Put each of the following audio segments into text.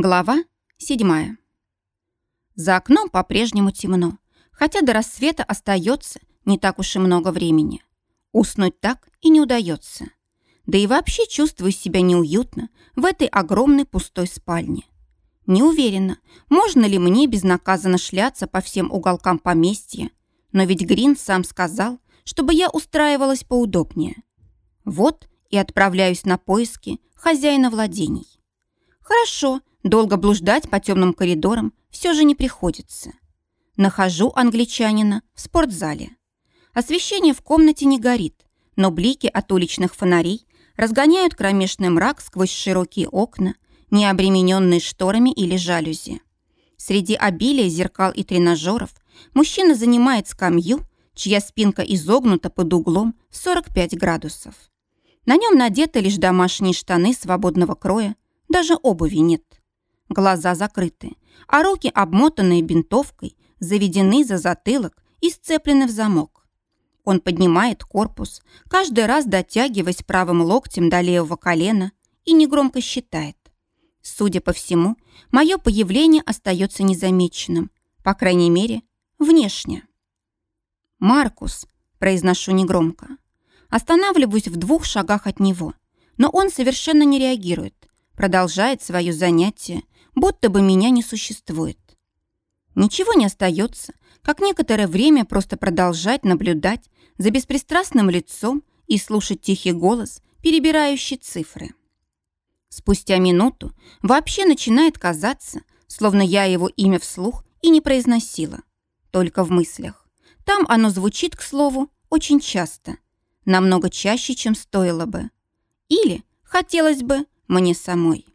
Глава седьмая. За окном по-прежнему темно, хотя до рассвета остается не так уж и много времени. Уснуть так и не удается. Да и вообще чувствую себя неуютно в этой огромной пустой спальне. Не уверена, можно ли мне безнаказанно шляться по всем уголкам поместья, но ведь Грин сам сказал, чтобы я устраивалась поудобнее. Вот и отправляюсь на поиски хозяина владений. Хорошо, Долго блуждать по темным коридорам все же не приходится. Нахожу англичанина в спортзале. Освещение в комнате не горит, но блики от уличных фонарей разгоняют кромешный мрак сквозь широкие окна, не обремененные шторами или жалюзи. Среди обилия зеркал и тренажеров мужчина занимает скамью, чья спинка изогнута под углом 45 градусов. На нем надеты лишь домашние штаны свободного кроя, даже обуви нет глаза закрыты, а руки, обмотанные бинтовкой, заведены за затылок и сцеплены в замок. Он поднимает корпус, каждый раз дотягиваясь правым локтем до левого колена и негромко считает. Судя по всему, мое появление остается незамеченным, по крайней мере, внешне. «Маркус», – произношу негромко. Останавливаюсь в двух шагах от него, но он совершенно не реагирует, продолжает свое занятие, будто бы меня не существует. Ничего не остается, как некоторое время просто продолжать наблюдать за беспристрастным лицом и слушать тихий голос, перебирающий цифры. Спустя минуту вообще начинает казаться, словно я его имя вслух и не произносила, только в мыслях. Там оно звучит, к слову, очень часто, намного чаще, чем стоило бы. Или, хотелось бы, мне самой.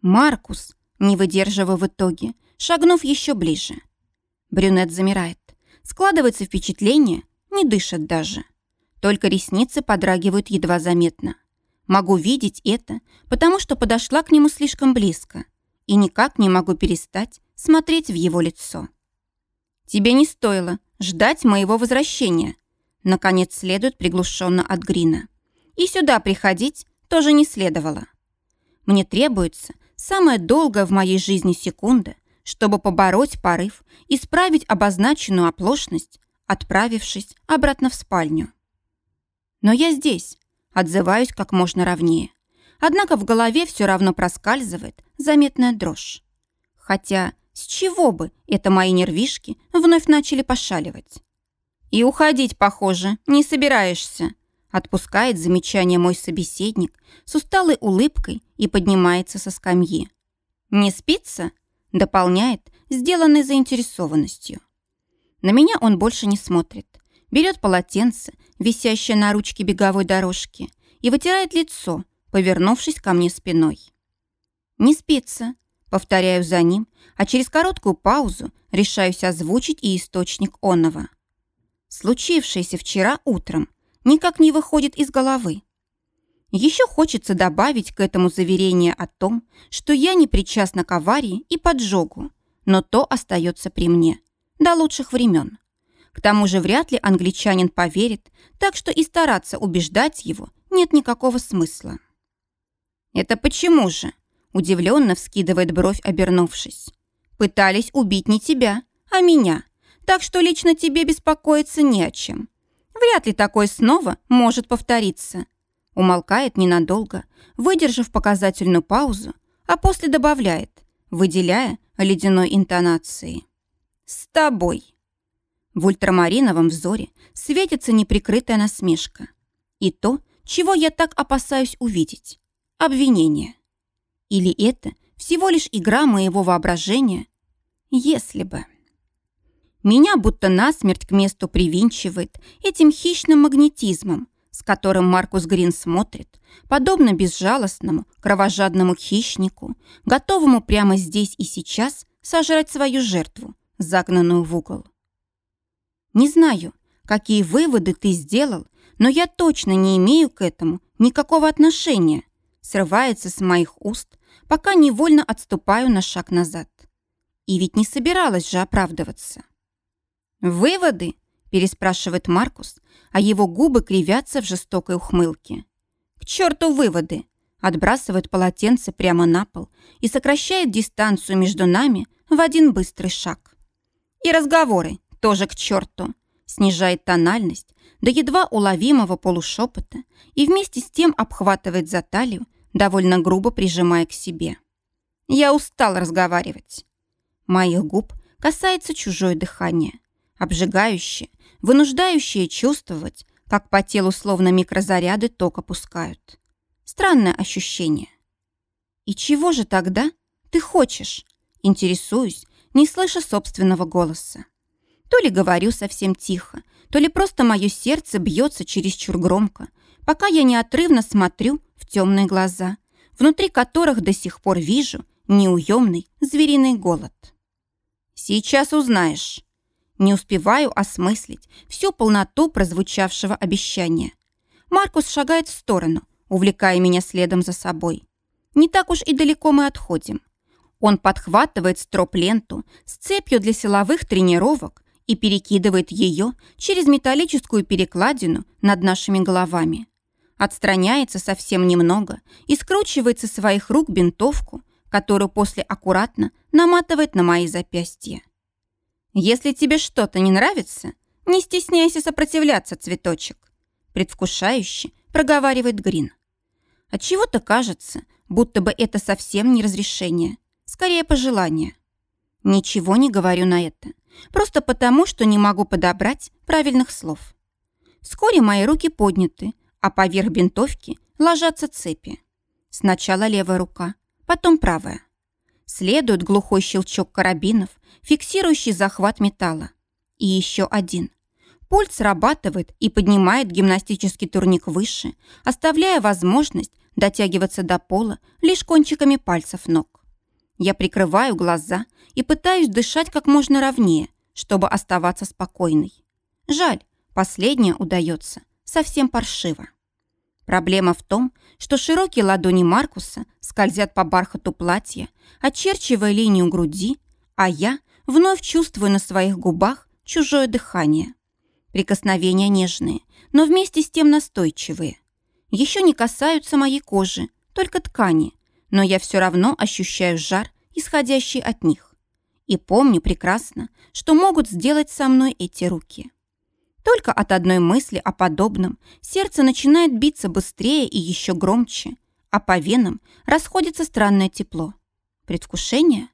«Маркус!» Не выдерживаю в итоге, шагнув еще ближе. Брюнет замирает. Складывается впечатление, не дышит даже. Только ресницы подрагивают едва заметно. Могу видеть это, потому что подошла к нему слишком близко и никак не могу перестать смотреть в его лицо. «Тебе не стоило ждать моего возвращения», наконец следует приглушенно от Грина. «И сюда приходить тоже не следовало. Мне требуется самая долгая в моей жизни секунда, чтобы побороть порыв, исправить обозначенную оплошность, отправившись обратно в спальню. Но я здесь, отзываюсь как можно ровнее. Однако в голове все равно проскальзывает заметная дрожь. Хотя с чего бы это мои нервишки вновь начали пошаливать? И уходить, похоже, не собираешься, Отпускает замечание мой собеседник с усталой улыбкой и поднимается со скамьи. «Не спится?» – дополняет, сделанной заинтересованностью. На меня он больше не смотрит. Берет полотенце, висящее на ручке беговой дорожки, и вытирает лицо, повернувшись ко мне спиной. «Не спится», — повторяю за ним, а через короткую паузу решаюсь озвучить и источник онова. Случившееся вчера утром никак не выходит из головы. Еще хочется добавить к этому заверение о том, что я не причастна к аварии и поджогу, но то остается при мне до лучших времен. К тому же вряд ли англичанин поверит, так что и стараться убеждать его нет никакого смысла. «Это почему же?» – удивленно вскидывает бровь, обернувшись. «Пытались убить не тебя, а меня, так что лично тебе беспокоиться не о чем. Вряд ли такое снова может повториться. Умолкает ненадолго, выдержав показательную паузу, а после добавляет, выделяя ледяной интонацией. «С тобой». В ультрамариновом взоре светится неприкрытая насмешка. И то, чего я так опасаюсь увидеть. Обвинение. Или это всего лишь игра моего воображения? Если бы... Меня будто насмерть к месту привинчивает этим хищным магнетизмом, с которым Маркус Грин смотрит, подобно безжалостному, кровожадному хищнику, готовому прямо здесь и сейчас сожрать свою жертву, загнанную в угол. Не знаю, какие выводы ты сделал, но я точно не имею к этому никакого отношения, срывается с моих уст, пока невольно отступаю на шаг назад. И ведь не собиралась же оправдываться. «Выводы?» – переспрашивает Маркус, а его губы кривятся в жестокой ухмылке. «К черту выводы! отбрасывает полотенце прямо на пол и сокращает дистанцию между нами в один быстрый шаг. И разговоры тоже к черту. Снижает тональность до едва уловимого полушепота и вместе с тем обхватывает за талию, довольно грубо прижимая к себе. Я устал разговаривать. Моих губ касается чужое дыхание, обжигающее, вынуждающее чувствовать, как по телу словно микрозаряды тока пускают. Странное ощущение. И чего же тогда ты хочешь? Интересуюсь, не слыша собственного голоса. То ли говорю совсем тихо, то ли просто мое сердце бьется чересчур громко, пока я неотрывно смотрю в темные глаза, внутри которых до сих пор вижу неуемный звериный голод. Сейчас узнаешь. Не успеваю осмыслить всю полноту прозвучавшего обещания. Маркус шагает в сторону, увлекая меня следом за собой. Не так уж и далеко мы отходим. Он подхватывает строп-ленту с цепью для силовых тренировок и перекидывает ее через металлическую перекладину над нашими головами. Отстраняется совсем немного и скручивает со своих рук бинтовку, которую после аккуратно наматывает на мои запястья. «Если тебе что-то не нравится, не стесняйся сопротивляться, цветочек», предвкушающе проговаривает Грин. Отчего-то кажется, будто бы это совсем не разрешение, скорее пожелание. Ничего не говорю на это, просто потому, что не могу подобрать правильных слов. Вскоре мои руки подняты, а поверх бинтовки ложатся цепи. Сначала левая рука, потом правая. Следует глухой щелчок карабинов, фиксирующий захват металла. И еще один. Пульт срабатывает и поднимает гимнастический турник выше, оставляя возможность дотягиваться до пола лишь кончиками пальцев ног. Я прикрываю глаза и пытаюсь дышать как можно ровнее, чтобы оставаться спокойной. Жаль, последнее удается совсем паршиво. Проблема в том, что широкие ладони Маркуса скользят по бархату платья, очерчивая линию груди, а я вновь чувствую на своих губах чужое дыхание. Прикосновения нежные, но вместе с тем настойчивые. Еще не касаются моей кожи, только ткани, но я все равно ощущаю жар, исходящий от них. И помню прекрасно, что могут сделать со мной эти руки. Только от одной мысли о подобном сердце начинает биться быстрее и еще громче, а по венам расходится странное тепло. Предвкушение?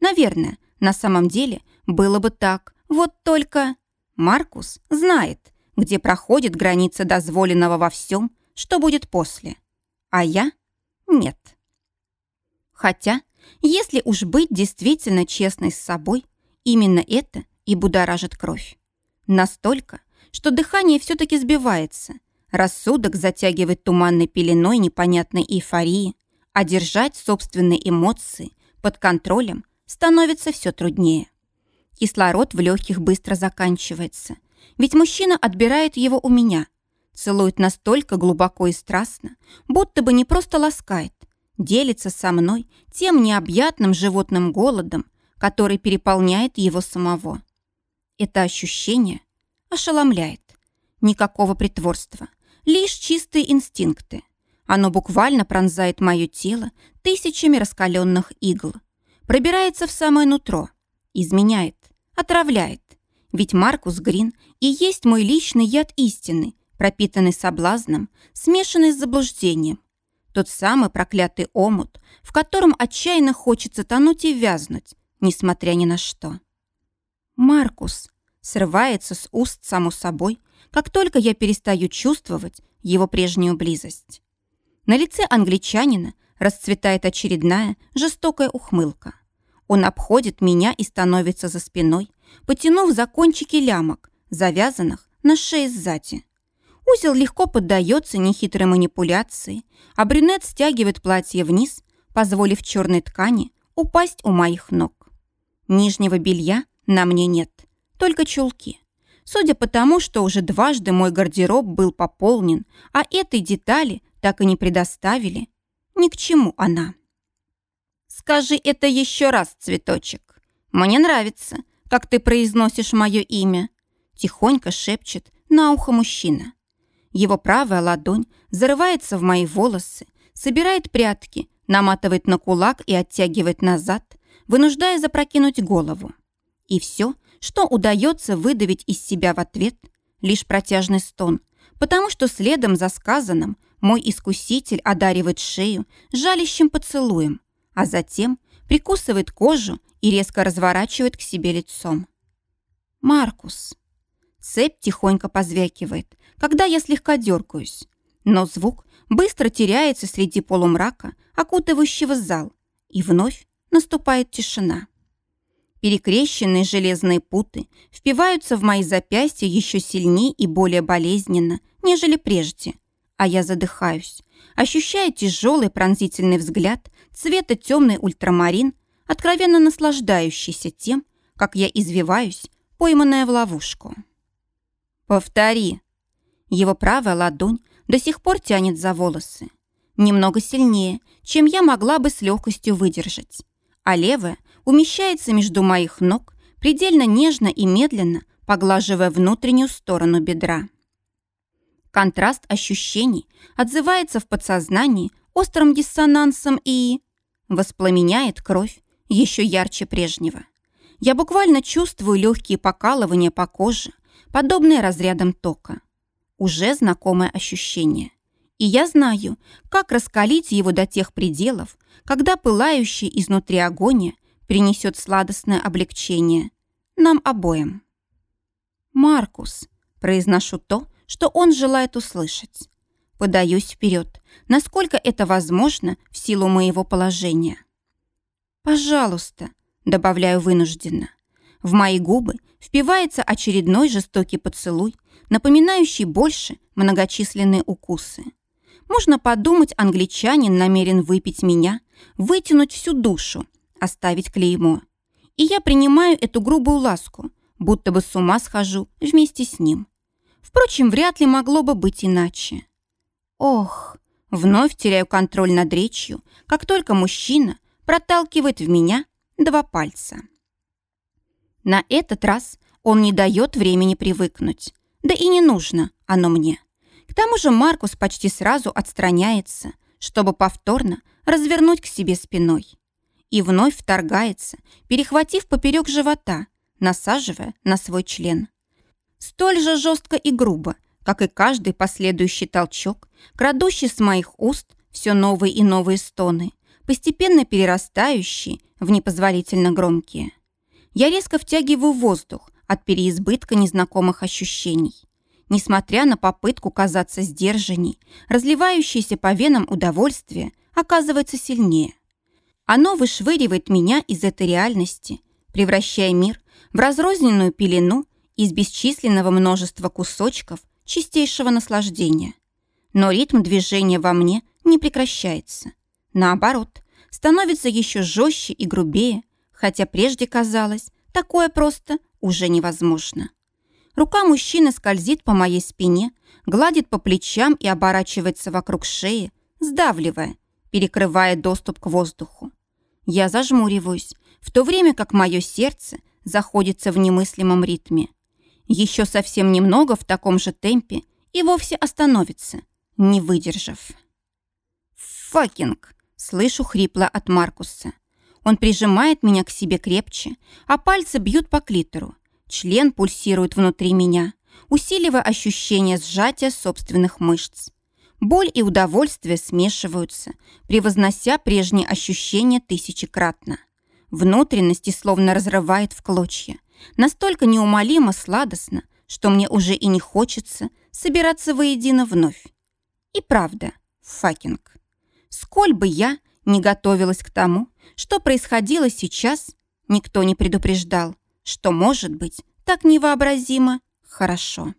Наверное, на самом деле было бы так. Вот только Маркус знает, где проходит граница дозволенного во всем, что будет после. А я – нет. Хотя, если уж быть действительно честной с собой, именно это и будоражит кровь. Настолько, что дыхание все-таки сбивается, рассудок затягивает туманной пеленой непонятной эйфории, а держать собственные эмоции под контролем становится все труднее. Кислород в легких быстро заканчивается, ведь мужчина отбирает его у меня, целует настолько глубоко и страстно, будто бы не просто ласкает, делится со мной тем необъятным животным голодом, который переполняет его самого. Это ощущение ошеломляет. Никакого притворства, лишь чистые инстинкты. Оно буквально пронзает мое тело тысячами раскаленных игл. Пробирается в самое нутро. Изменяет, отравляет. Ведь Маркус Грин и есть мой личный яд истины, пропитанный соблазном, смешанный с заблуждением. Тот самый проклятый омут, в котором отчаянно хочется тонуть и вязнуть, несмотря ни на что. «Маркус!» Срывается с уст само собой, как только я перестаю чувствовать его прежнюю близость. На лице англичанина расцветает очередная жестокая ухмылка. Он обходит меня и становится за спиной, потянув за кончики лямок, завязанных на шее сзади. Узел легко поддается нехитрой манипуляции, а брюнет стягивает платье вниз, позволив черной ткани упасть у моих ног. Нижнего белья на мне нет только чулки. Судя по тому, что уже дважды мой гардероб был пополнен, а этой детали так и не предоставили, ни к чему она. «Скажи это еще раз, цветочек. Мне нравится, как ты произносишь мое имя», тихонько шепчет на ухо мужчина. Его правая ладонь зарывается в мои волосы, собирает прятки, наматывает на кулак и оттягивает назад, вынуждая запрокинуть голову. И все, что удается выдавить из себя в ответ, лишь протяжный стон, потому что следом за сказанным мой искуситель одаривает шею жалящим поцелуем, а затем прикусывает кожу и резко разворачивает к себе лицом. «Маркус!» Цепь тихонько позвякивает, когда я слегка дергаюсь, но звук быстро теряется среди полумрака, окутывающего зал, и вновь наступает тишина. Перекрещенные железные путы впиваются в мои запястья еще сильнее и более болезненно, нежели прежде, а я задыхаюсь, ощущая тяжелый пронзительный взгляд цвета темный ультрамарин, откровенно наслаждающийся тем, как я извиваюсь, пойманная в ловушку. «Повтори!» Его правая ладонь до сих пор тянет за волосы. Немного сильнее, чем я могла бы с легкостью выдержать. А левая умещается между моих ног, предельно нежно и медленно поглаживая внутреннюю сторону бедра. Контраст ощущений отзывается в подсознании острым диссонансом и... воспламеняет кровь еще ярче прежнего. Я буквально чувствую легкие покалывания по коже, подобные разрядам тока. Уже знакомое ощущение. И я знаю, как раскалить его до тех пределов, когда пылающий изнутри агония принесет сладостное облегчение. Нам обоим. «Маркус», — произношу то, что он желает услышать. Подаюсь вперед, насколько это возможно в силу моего положения. «Пожалуйста», — добавляю вынужденно. В мои губы впивается очередной жестокий поцелуй, напоминающий больше многочисленные укусы. Можно подумать, англичанин намерен выпить меня, вытянуть всю душу, оставить клеймо. И я принимаю эту грубую ласку, будто бы с ума схожу вместе с ним. Впрочем, вряд ли могло бы быть иначе. Ох, вновь теряю контроль над речью, как только мужчина проталкивает в меня два пальца. На этот раз он не дает времени привыкнуть. Да и не нужно оно мне. К тому же Маркус почти сразу отстраняется, чтобы повторно развернуть к себе спиной и вновь вторгается, перехватив поперек живота, насаживая на свой член. Столь же жестко и грубо, как и каждый последующий толчок, крадущий с моих уст все новые и новые стоны, постепенно перерастающие в непозволительно громкие. Я резко втягиваю воздух от переизбытка незнакомых ощущений. Несмотря на попытку казаться сдержанней, разливающееся по венам удовольствие оказывается сильнее. Оно вышвыривает меня из этой реальности, превращая мир в разрозненную пелену из бесчисленного множества кусочков чистейшего наслаждения. Но ритм движения во мне не прекращается. Наоборот, становится еще жестче и грубее, хотя прежде казалось, такое просто уже невозможно. Рука мужчины скользит по моей спине, гладит по плечам и оборачивается вокруг шеи, сдавливая, перекрывая доступ к воздуху. Я зажмуриваюсь, в то время как мое сердце заходится в немыслимом ритме. Еще совсем немного в таком же темпе и вовсе остановится, не выдержав. «Факинг!» — слышу хрипло от Маркуса. Он прижимает меня к себе крепче, а пальцы бьют по клитору. Член пульсирует внутри меня, усиливая ощущение сжатия собственных мышц. Боль и удовольствие смешиваются, превознося прежние ощущения тысячекратно. Внутренности словно разрывает в клочья. Настолько неумолимо сладостно, что мне уже и не хочется собираться воедино вновь. И правда, fucking. Сколь бы я не готовилась к тому, что происходило сейчас, никто не предупреждал, что может быть так невообразимо хорошо.